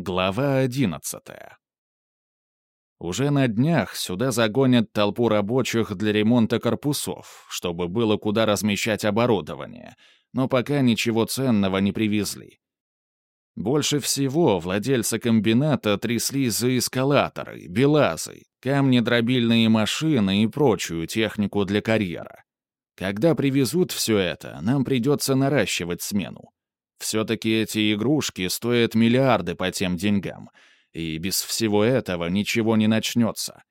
Глава одиннадцатая. Уже на днях сюда загонят толпу рабочих для ремонта корпусов, чтобы было куда размещать оборудование, но пока ничего ценного не привезли. Больше всего владельцы комбината тряслись за эскалаторы, белазы, камни-дробильные машины и прочую технику для карьера. Когда привезут все это, нам придется наращивать смену. Все-таки эти игрушки стоят миллиарды по тем деньгам, и без всего этого ничего не начнется.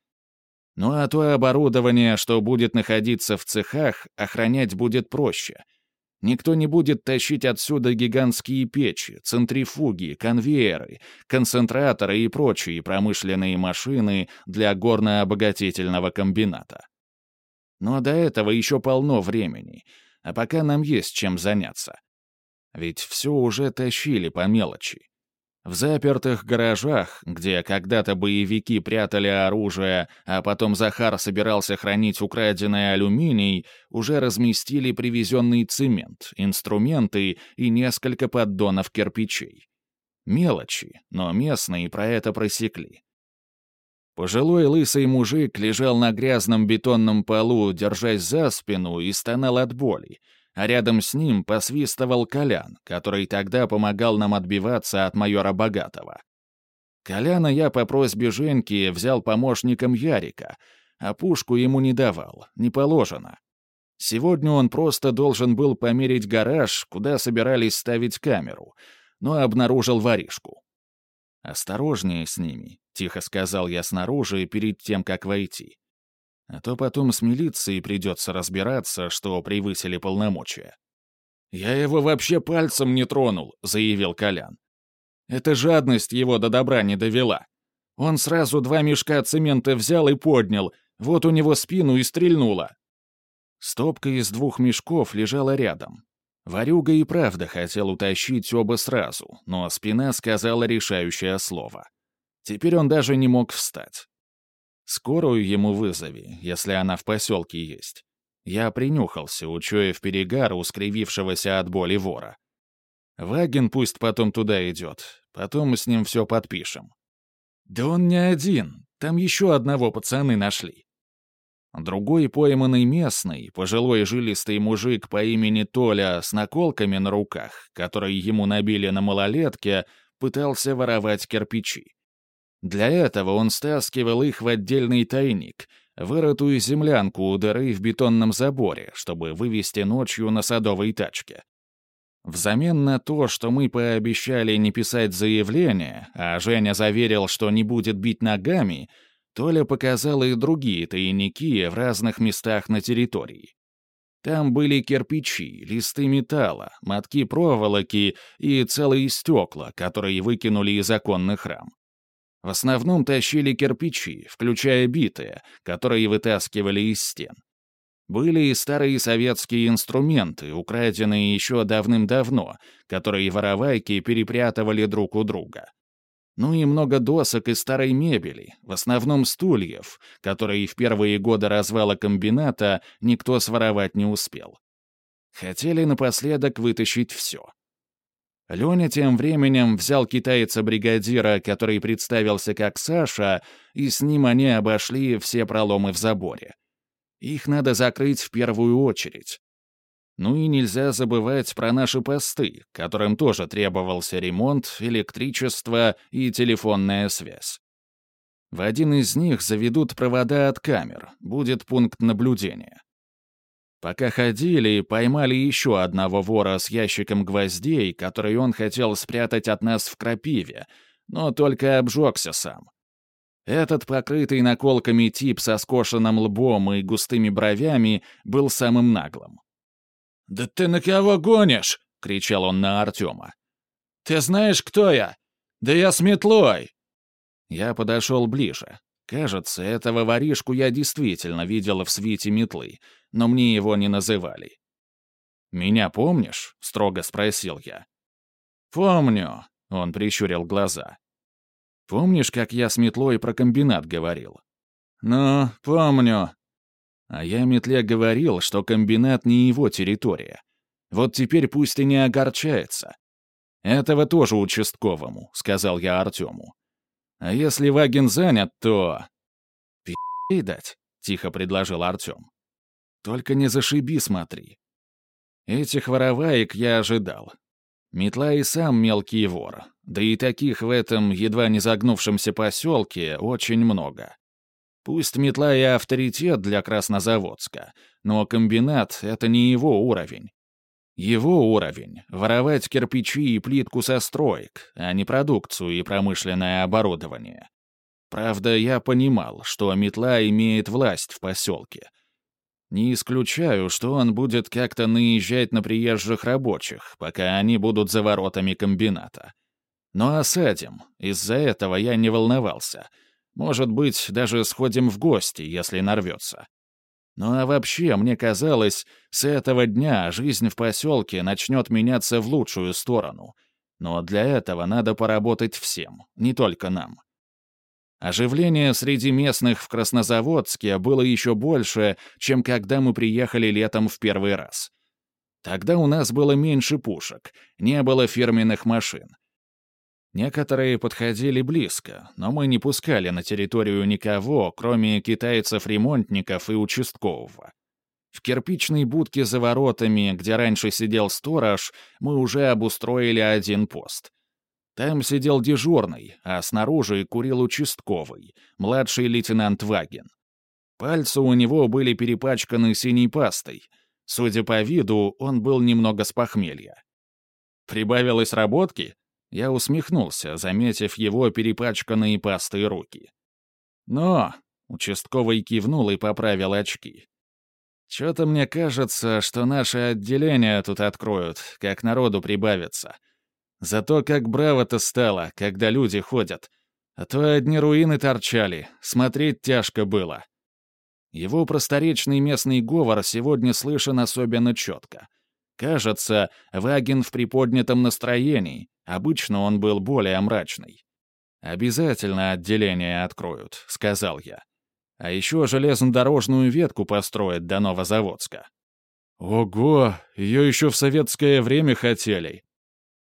Ну а то оборудование, что будет находиться в цехах, охранять будет проще. Никто не будет тащить отсюда гигантские печи, центрифуги, конвейеры, концентраторы и прочие промышленные машины для горно-обогатительного комбината. Но до этого еще полно времени, а пока нам есть чем заняться. Ведь все уже тащили по мелочи. В запертых гаражах, где когда-то боевики прятали оружие, а потом Захар собирался хранить украденный алюминий, уже разместили привезенный цемент, инструменты и несколько поддонов кирпичей. Мелочи, но местные про это просекли. Пожилой лысый мужик лежал на грязном бетонном полу, держась за спину, и стонал от боли, а рядом с ним посвистывал Колян, который тогда помогал нам отбиваться от майора Богатого. Коляна я по просьбе Женьки взял помощником Ярика, а пушку ему не давал, не положено. Сегодня он просто должен был померить гараж, куда собирались ставить камеру, но обнаружил воришку. «Осторожнее с ними», — тихо сказал я снаружи перед тем, как войти. А то потом с милицией придется разбираться, что превысили полномочия. «Я его вообще пальцем не тронул», — заявил Колян. «Эта жадность его до добра не довела. Он сразу два мешка цемента взял и поднял, вот у него спину и стрельнуло». Стопка из двух мешков лежала рядом. Варюга и правда хотел утащить оба сразу, но спина сказала решающее слово. Теперь он даже не мог встать. Скорую ему вызови, если она в поселке есть. Я принюхался, учуяв перегар у скривившегося от боли вора. Ваген пусть потом туда идет, потом мы с ним все подпишем. Да он не один, там еще одного пацаны нашли. Другой пойманный местный, пожилой жилистый мужик по имени Толя с наколками на руках, которые ему набили на малолетке, пытался воровать кирпичи. Для этого он стаскивал их в отдельный тайник, вырытую землянку у дыры в бетонном заборе, чтобы вывести ночью на садовой тачке. Взамен на то, что мы пообещали не писать заявление, а Женя заверил, что не будет бить ногами, Толя показал и другие тайники в разных местах на территории. Там были кирпичи, листы металла, мотки проволоки и целые стекла, которые выкинули из оконных рам. В основном тащили кирпичи, включая битые, которые вытаскивали из стен. Были и старые советские инструменты, украденные еще давным-давно, которые воровайки перепрятывали друг у друга. Ну и много досок и старой мебели, в основном стульев, которые в первые годы развала комбината никто своровать не успел. Хотели напоследок вытащить все. Леня тем временем взял китайца-бригадира, который представился как Саша, и с ним они обошли все проломы в заборе. Их надо закрыть в первую очередь. Ну и нельзя забывать про наши посты, которым тоже требовался ремонт, электричество и телефонная связь. В один из них заведут провода от камер, будет пункт наблюдения. Пока ходили, поймали еще одного вора с ящиком гвоздей, который он хотел спрятать от нас в крапиве, но только обжегся сам. Этот покрытый наколками тип со скошенным лбом и густыми бровями был самым наглым. «Да ты на кого гонишь?» — кричал он на Артема. «Ты знаешь, кто я? Да я с метлой!» Я подошел ближе. Кажется, этого воришку я действительно видел в свите метлы, но мне его не называли. «Меня помнишь?» — строго спросил я. «Помню», — он прищурил глаза. «Помнишь, как я с метлой про комбинат говорил?» «Ну, помню». А я метле говорил, что комбинат не его территория. Вот теперь пусть и не огорчается. «Этого тоже участковому», — сказал я Артему. «А если Вагин занят, то...» «Пи***й дать», — тихо предложил Артем. «Только не зашиби, смотри». Этих вороваек я ожидал. Метла и сам мелкий вор, да и таких в этом едва не загнувшемся поселке очень много. Пусть метла и авторитет для Краснозаводска, но комбинат — это не его уровень. Его уровень — воровать кирпичи и плитку со строек, а не продукцию и промышленное оборудование. Правда, я понимал, что метла имеет власть в поселке. Не исключаю, что он будет как-то наезжать на приезжих рабочих, пока они будут за воротами комбината. Но осадим, из-за этого я не волновался. Может быть, даже сходим в гости, если нарвется. Ну а вообще, мне казалось, с этого дня жизнь в поселке начнет меняться в лучшую сторону. Но для этого надо поработать всем, не только нам. Оживление среди местных в Краснозаводске было еще больше, чем когда мы приехали летом в первый раз. Тогда у нас было меньше пушек, не было фирменных машин. Некоторые подходили близко, но мы не пускали на территорию никого, кроме китайцев-ремонтников и участкового. В кирпичной будке за воротами, где раньше сидел сторож, мы уже обустроили один пост. Там сидел дежурный, а снаружи курил участковый, младший лейтенант Вагин. Пальцы у него были перепачканы синей пастой. Судя по виду, он был немного с похмелья. «Прибавилось работки?» Я усмехнулся, заметив его перепачканные пастой руки. «Но...» — участковый кивнул и поправил очки. «Чё-то мне кажется, что наше отделение тут откроют, как народу прибавится. Зато как браво-то стало, когда люди ходят. А то одни руины торчали, смотреть тяжко было». Его просторечный местный говор сегодня слышен особенно четко. Кажется, Вагин в приподнятом настроении, Обычно он был более мрачный. «Обязательно отделение откроют», — сказал я. «А еще железнодорожную ветку построят до Новозаводска». «Ого, ее еще в советское время хотели».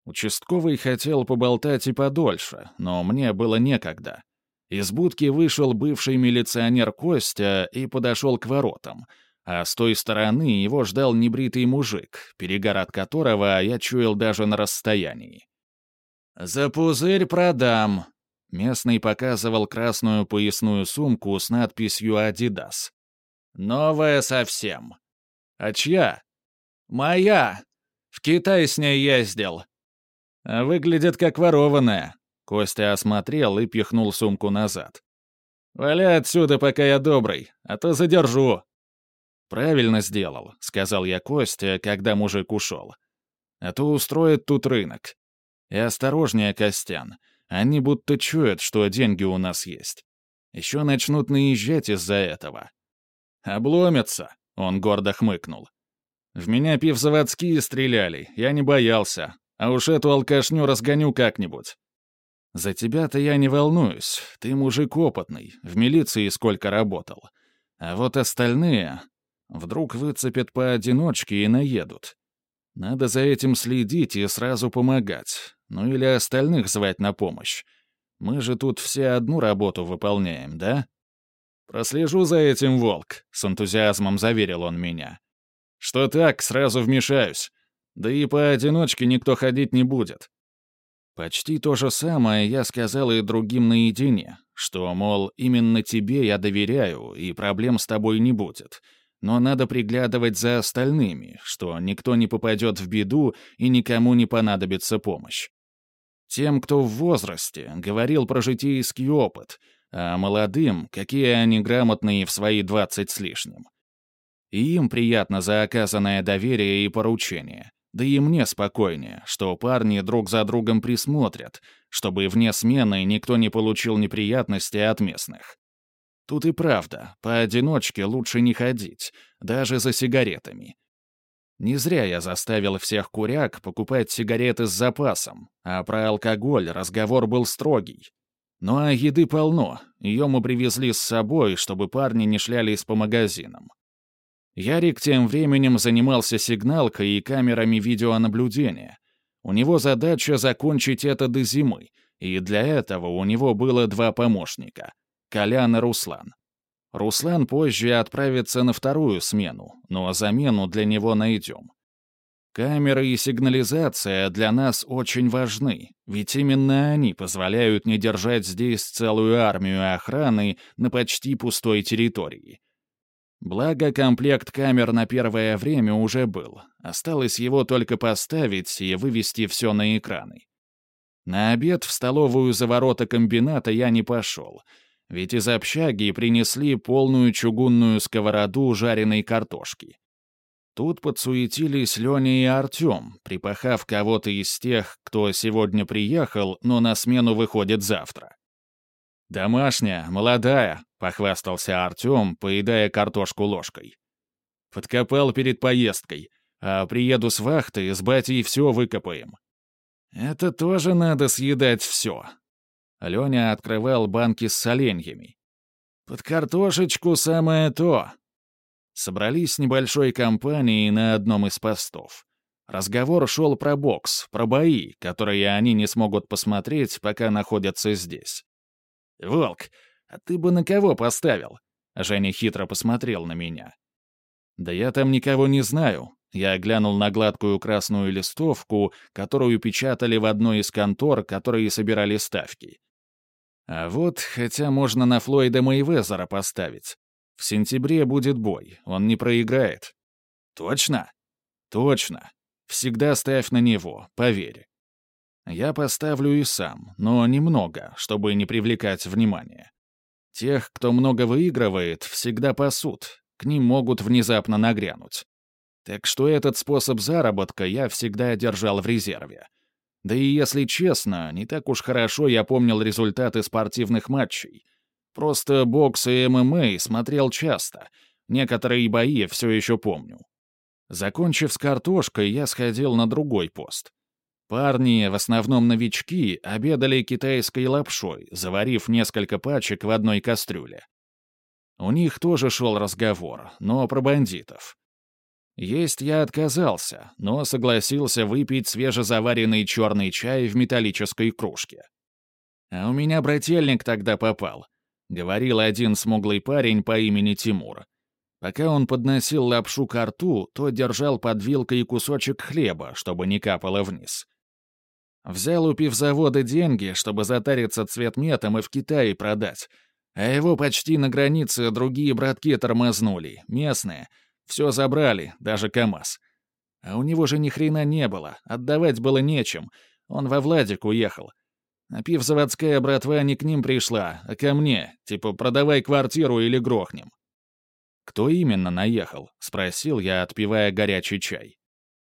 Участковый хотел поболтать и подольше, но мне было некогда. Из будки вышел бывший милиционер Костя и подошел к воротам, а с той стороны его ждал небритый мужик, перегор от которого я чуял даже на расстоянии. «За пузырь продам!» Местный показывал красную поясную сумку с надписью «Адидас». «Новая совсем». «А чья?» «Моя! В Китай с ней ездил». А «Выглядит как ворованная». Костя осмотрел и пихнул сумку назад. «Валяй отсюда, пока я добрый, а то задержу». «Правильно сделал», — сказал я Костя, когда мужик ушел. «А то устроит тут рынок. И осторожнее, Костян. Они будто чуют, что деньги у нас есть. Еще начнут наезжать из-за этого. «Обломятся», — он гордо хмыкнул. «В меня пивзаводские стреляли, я не боялся. А уж эту алкашню разгоню как-нибудь». «За тебя-то я не волнуюсь. Ты мужик опытный, в милиции сколько работал. А вот остальные вдруг выцепят поодиночке и наедут. Надо за этим следить и сразу помогать. Ну или остальных звать на помощь. Мы же тут все одну работу выполняем, да? Прослежу за этим, Волк, — с энтузиазмом заверил он меня. Что так, сразу вмешаюсь. Да и поодиночке никто ходить не будет. Почти то же самое я сказал и другим наедине, что, мол, именно тебе я доверяю, и проблем с тобой не будет — но надо приглядывать за остальными, что никто не попадет в беду и никому не понадобится помощь. Тем, кто в возрасте, говорил про житейский опыт, а молодым, какие они грамотные в свои двадцать с лишним. И им приятно за оказанное доверие и поручение. Да и мне спокойнее, что парни друг за другом присмотрят, чтобы вне смены никто не получил неприятности от местных. Тут и правда, поодиночке лучше не ходить, даже за сигаретами. Не зря я заставил всех куряк покупать сигареты с запасом, а про алкоголь разговор был строгий. Ну а еды полно, ее мы привезли с собой, чтобы парни не шлялись по магазинам. Ярик тем временем занимался сигналкой и камерами видеонаблюдения. У него задача закончить это до зимы, и для этого у него было два помощника — Колян и Руслан. Руслан позже отправится на вторую смену, но замену для него найдем. Камеры и сигнализация для нас очень важны, ведь именно они позволяют не держать здесь целую армию охраны на почти пустой территории. Благо, комплект камер на первое время уже был. Осталось его только поставить и вывести все на экраны. На обед в столовую за ворота комбината я не пошел, ведь из общаги принесли полную чугунную сковороду жареной картошки. Тут подсуетились Леня и Артем, припахав кого-то из тех, кто сегодня приехал, но на смену выходит завтра. «Домашняя, молодая», — похвастался Артем, поедая картошку ложкой. «Подкопал перед поездкой, а приеду с вахты, с батей все выкопаем». «Это тоже надо съедать все». Леня открывал банки с соленьями. «Под картошечку самое то». Собрались небольшой компанией на одном из постов. Разговор шел про бокс, про бои, которые они не смогут посмотреть, пока находятся здесь. «Волк, а ты бы на кого поставил?» Женя хитро посмотрел на меня. «Да я там никого не знаю». Я глянул на гладкую красную листовку, которую печатали в одной из контор, которые собирали ставки. А вот, хотя можно на Флойда Мейвезера поставить. В сентябре будет бой, он не проиграет. Точно? Точно. Всегда ставь на него, поверь. Я поставлю и сам, но немного, чтобы не привлекать внимания. Тех, кто много выигрывает, всегда пасут, к ним могут внезапно нагрянуть. Так что этот способ заработка я всегда держал в резерве. Да и если честно, не так уж хорошо я помнил результаты спортивных матчей. Просто бокс и ММА смотрел часто, некоторые бои все еще помню. Закончив с картошкой, я сходил на другой пост. Парни, в основном новички, обедали китайской лапшой, заварив несколько пачек в одной кастрюле. У них тоже шел разговор, но про бандитов. Есть я отказался, но согласился выпить свежезаваренный черный чай в металлической кружке. А у меня брательник тогда попал, — говорил один смуглый парень по имени Тимур. Пока он подносил лапшу к рту, то держал под вилкой кусочек хлеба, чтобы не капало вниз. Взял у пивзавода деньги, чтобы затариться цветметом и в Китае продать. А его почти на границе другие братки тормознули, местные. Все забрали, даже КамАЗ. А у него же ни хрена не было, отдавать было нечем. Он во Владик уехал. А пивзаводская братва не к ним пришла, а ко мне, типа продавай квартиру или грохнем. «Кто именно наехал?» — спросил я, отпивая горячий чай.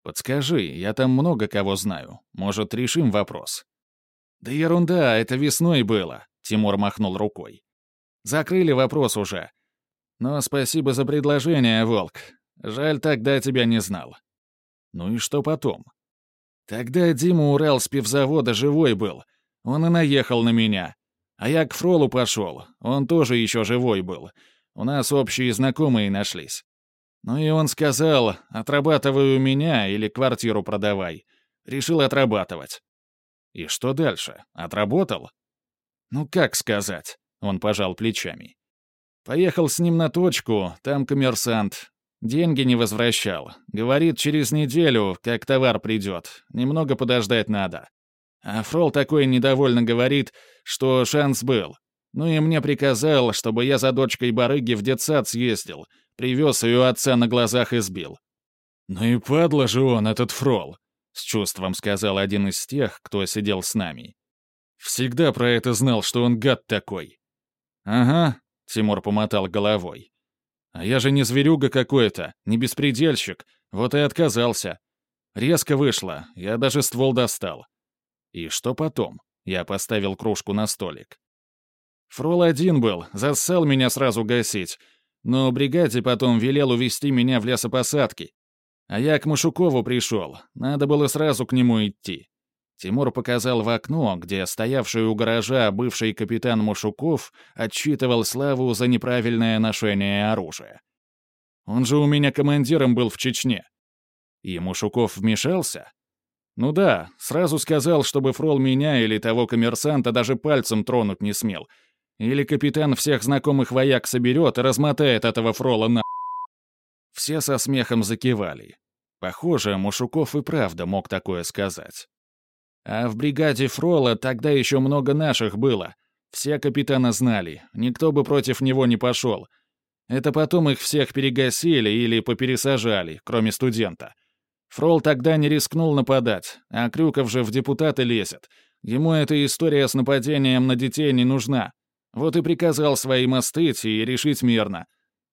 Подскажи, я там много кого знаю. Может, решим вопрос?» «Да ерунда, это весной было», — Тимур махнул рукой. «Закрыли вопрос уже. Но спасибо за предложение, Волк. Жаль, тогда тебя не знал». «Ну и что потом?» «Тогда Дима Урал с пивзавода живой был. Он и наехал на меня. А я к Фролу пошел. Он тоже еще живой был. У нас общие знакомые нашлись. Ну и он сказал, отрабатывай у меня или квартиру продавай. Решил отрабатывать. И что дальше? Отработал? Ну как сказать? Он пожал плечами. Поехал с ним на точку, там коммерсант. Деньги не возвращал. Говорит, через неделю, как товар придет. Немного подождать надо. А Фрол такой недовольно говорит, что шанс был. Ну и мне приказал, чтобы я за дочкой барыги в детсад съездил, Привез ее отца на глазах и сбил. «Ну и падла же он, этот фрол», — с чувством сказал один из тех, кто сидел с нами. «Всегда про это знал, что он гад такой». «Ага», — Тимур помотал головой. «А я же не зверюга какой-то, не беспредельщик, вот и отказался. Резко вышло, я даже ствол достал. И что потом?» Я поставил кружку на столик. Фрол один был, зассал меня сразу гасить, но бригаде потом велел увести меня в лесопосадки. А я к Машукову пришел, надо было сразу к нему идти. Тимур показал в окно, где стоявший у гаража бывший капитан Машуков отчитывал Славу за неправильное ношение оружия. Он же у меня командиром был в Чечне. И Машуков вмешался? Ну да, сразу сказал, чтобы Фрол меня или того коммерсанта даже пальцем тронуть не смел. Или капитан всех знакомых вояк соберет и размотает этого Фрола на... Все со смехом закивали. Похоже, Мушуков и правда мог такое сказать. А в бригаде Фрола тогда еще много наших было. Все капитана знали, никто бы против него не пошел. Это потом их всех перегасили или попересажали, кроме студента. Фрол тогда не рискнул нападать, а Крюков же в депутаты лезет. Ему эта история с нападением на детей не нужна. Вот и приказал своим остыть и решить мирно.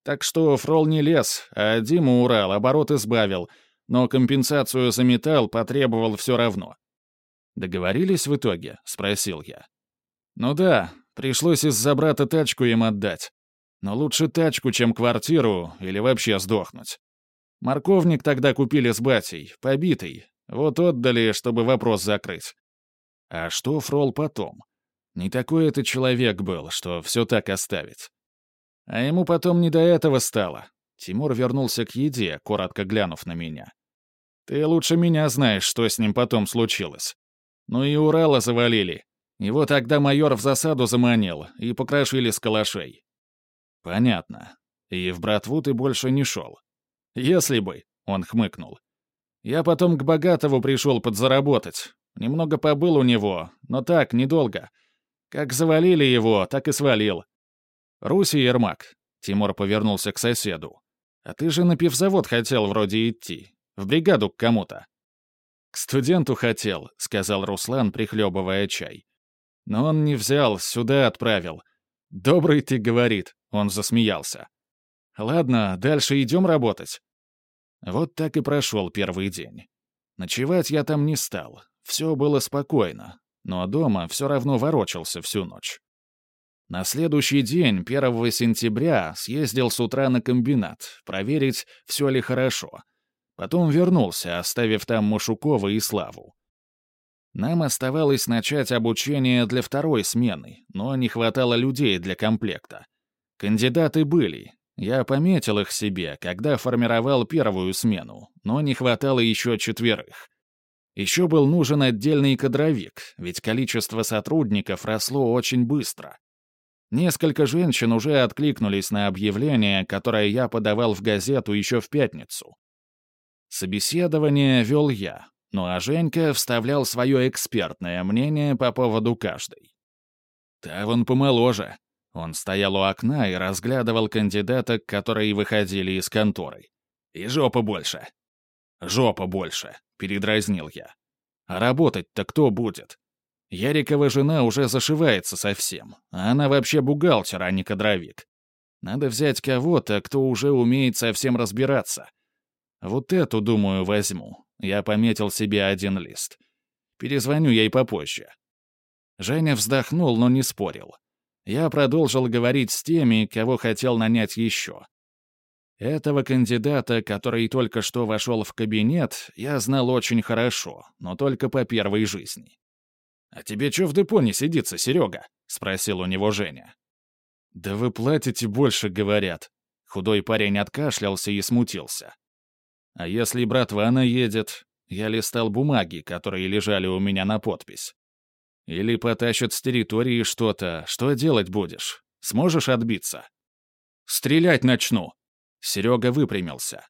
Так что Фрол не лез, а Дима Урал оборот избавил, но компенсацию за металл потребовал все равно. «Договорились в итоге?» — спросил я. «Ну да, пришлось из-за брата тачку им отдать. Но лучше тачку, чем квартиру или вообще сдохнуть. Морковник тогда купили с батей, побитый. Вот отдали, чтобы вопрос закрыть. А что Фрол потом? Не такой это человек был, что все так оставить. А ему потом не до этого стало. Тимур вернулся к еде, коротко глянув на меня. «Ты лучше меня знаешь, что с ним потом случилось. Ну и Урала завалили. Его тогда майор в засаду заманил и покрошили с калашей». «Понятно. И в братву ты больше не шел. «Если бы», — он хмыкнул. «Я потом к Богатову пришел подзаработать. Немного побыл у него, но так, недолго. Как завалили его, так и свалил. Руси Ермак», — Тимур повернулся к соседу. «А ты же на пивзавод хотел вроде идти. В бригаду к кому-то». «К студенту хотел», — сказал Руслан, прихлебывая чай. «Но он не взял, сюда отправил. Добрый ты, — говорит», — он засмеялся. «Ладно, дальше идем работать». Вот так и прошел первый день. Ночевать я там не стал. Все было спокойно, но дома все равно ворочался всю ночь. На следующий день, 1 сентября, съездил с утра на комбинат, проверить, все ли хорошо. Потом вернулся, оставив там Машукова и Славу. Нам оставалось начать обучение для второй смены, но не хватало людей для комплекта. Кандидаты были, я пометил их себе, когда формировал первую смену, но не хватало еще четверых. Еще был нужен отдельный кадровик, ведь количество сотрудников росло очень быстро. Несколько женщин уже откликнулись на объявление, которое я подавал в газету еще в пятницу. Собеседование вел я, ну а Женька вставлял свое экспертное мнение по поводу каждой. «Та вон помоложе», он стоял у окна и разглядывал кандидаток, которые выходили из конторы. «И жопа больше!» «Жопа больше!» — передразнил я. «А работать-то кто будет?» Ярикова жена уже зашивается совсем, а она вообще бухгалтер, а не кадровик. Надо взять кого-то, кто уже умеет совсем разбираться. Вот эту, думаю, возьму. Я пометил себе один лист. Перезвоню ей попозже. Женя вздохнул, но не спорил я продолжил говорить с теми, кого хотел нанять еще. Этого кандидата, который только что вошел в кабинет, я знал очень хорошо, но только по первой жизни. «А тебе что в депо не сидится, Серега?» — спросил у него Женя. «Да вы платите больше, говорят». Худой парень откашлялся и смутился. «А если братва едет?» Я листал бумаги, которые лежали у меня на подпись. Или потащат с территории что-то. Что делать будешь? Сможешь отбиться? Стрелять начну. Серега выпрямился.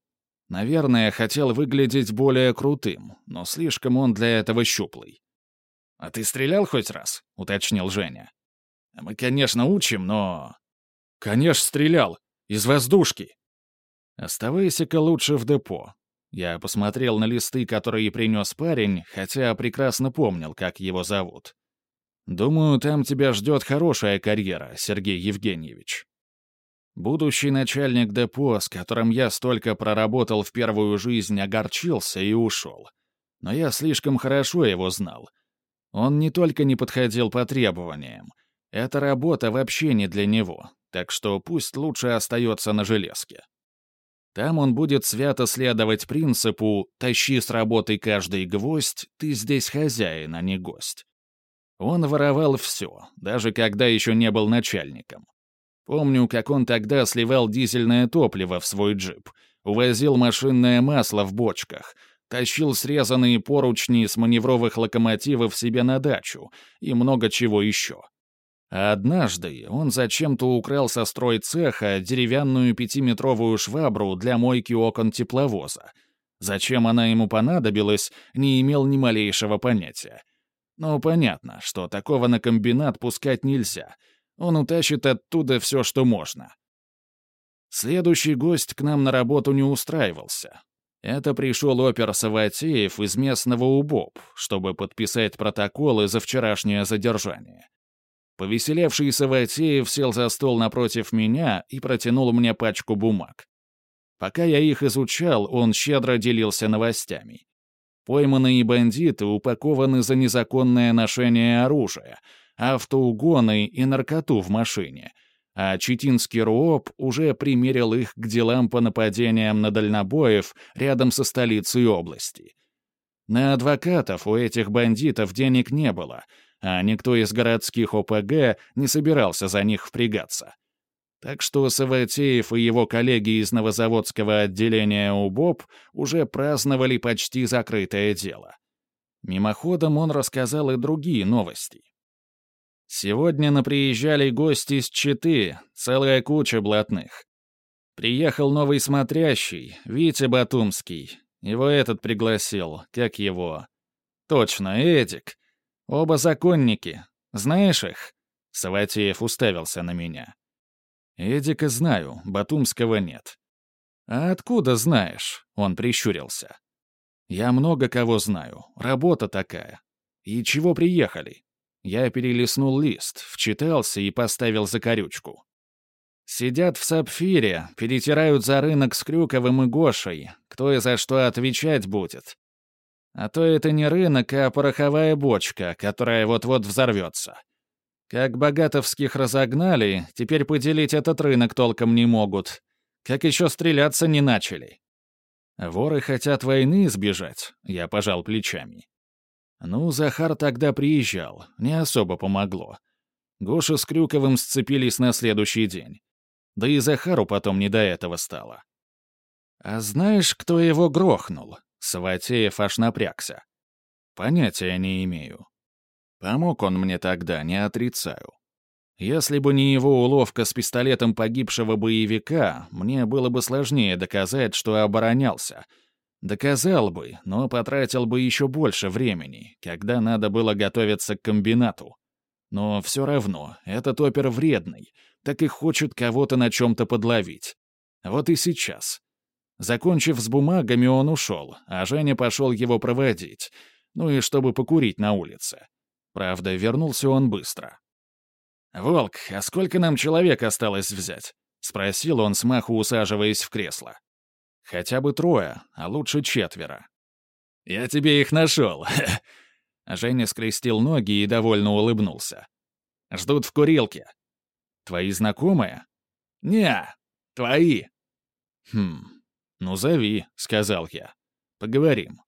Наверное, хотел выглядеть более крутым, но слишком он для этого щуплый. «А ты стрелял хоть раз?» — уточнил Женя. «Мы, конечно, учим, но...» «Конечно, стрелял. Из воздушки». «Оставайся-ка лучше в депо. Я посмотрел на листы, которые принес парень, хотя прекрасно помнил, как его зовут. Думаю, там тебя ждет хорошая карьера, Сергей Евгеньевич. Будущий начальник депо, с которым я столько проработал в первую жизнь, огорчился и ушел. Но я слишком хорошо его знал. Он не только не подходил по требованиям. Эта работа вообще не для него, так что пусть лучше остается на железке. Там он будет свято следовать принципу «тащи с работы каждый гвоздь, ты здесь хозяин, а не гость». Он воровал все, даже когда еще не был начальником. Помню, как он тогда сливал дизельное топливо в свой джип, увозил машинное масло в бочках, тащил срезанные поручни с маневровых локомотивов себе на дачу и много чего еще. А однажды он зачем-то украл со стройцеха деревянную пятиметровую швабру для мойки окон тепловоза. Зачем она ему понадобилась, не имел ни малейшего понятия. Ну, понятно, что такого на комбинат пускать нельзя. Он утащит оттуда все, что можно. Следующий гость к нам на работу не устраивался. Это пришел опер Саватеев из местного УБОП, чтобы подписать протоколы за вчерашнее задержание. Повеселевший Саватеев сел за стол напротив меня и протянул мне пачку бумаг. Пока я их изучал, он щедро делился новостями. Пойманные бандиты упакованы за незаконное ношение оружия, автоугоны и наркоту в машине, а Читинский РУОП уже примерил их к делам по нападениям на дальнобоев рядом со столицей области. На адвокатов у этих бандитов денег не было, а никто из городских ОПГ не собирался за них впрягаться. Так что Саватеев и его коллеги из Новозаводского отделения УБОП уже праздновали почти закрытое дело. Мимоходом он рассказал и другие новости. Сегодня наприезжали гости из Читы, целая куча блатных. Приехал новый смотрящий, Витя Батумский. Его этот пригласил, как его? Точно, Эдик. Оба законники. Знаешь их? Саватеев уставился на меня. «Эдика знаю, Батумского нет». «А откуда знаешь?» — он прищурился. «Я много кого знаю. Работа такая. И чего приехали?» Я перелистнул лист, вчитался и поставил закорючку. Сидят в сапфире, перетирают за рынок с Крюковым и Гошей. Кто и за что отвечать будет. А то это не рынок, а пороховая бочка, которая вот-вот взорвется. Как богатовских разогнали, теперь поделить этот рынок толком не могут. Как еще стреляться не начали. Воры хотят войны избежать, я пожал плечами. Ну, Захар тогда приезжал, не особо помогло. Гоша с Крюковым сцепились на следующий день. Да и Захару потом не до этого стало. «А знаешь, кто его грохнул?» Саватеев аж напрягся. «Понятия не имею. Помог он мне тогда, не отрицаю. Если бы не его уловка с пистолетом погибшего боевика, мне было бы сложнее доказать, что оборонялся. Доказал бы, но потратил бы еще больше времени, когда надо было готовиться к комбинату. Но все равно, этот опер вредный, так и хочет кого-то на чем-то подловить. Вот и сейчас. Закончив с бумагами, он ушел, а Женя пошел его проводить, ну и чтобы покурить на улице. Правда, вернулся он быстро. «Волк, а сколько нам человек осталось взять?» — спросил он, смаху усаживаясь в кресло. «Хотя бы трое, а лучше четверо». «Я тебе их нашел!» Женя скрестил ноги и довольно улыбнулся. «Ждут в курилке». «Твои знакомые?» «Не, твои». «Хм, ну зови», — сказал я. «Поговорим».